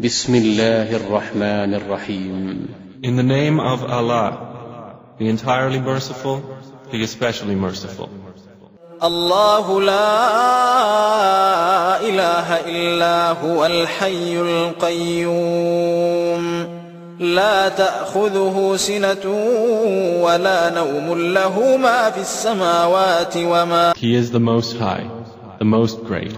بسم الله الرحمن الرحيم In the name of Allah, the entirely merciful, the especially merciful. الله لا إله إلا هو الحي القيوم لا تأخذه سنة ولا نوم له ما في السماوات وما He is the Most High, the Most Great.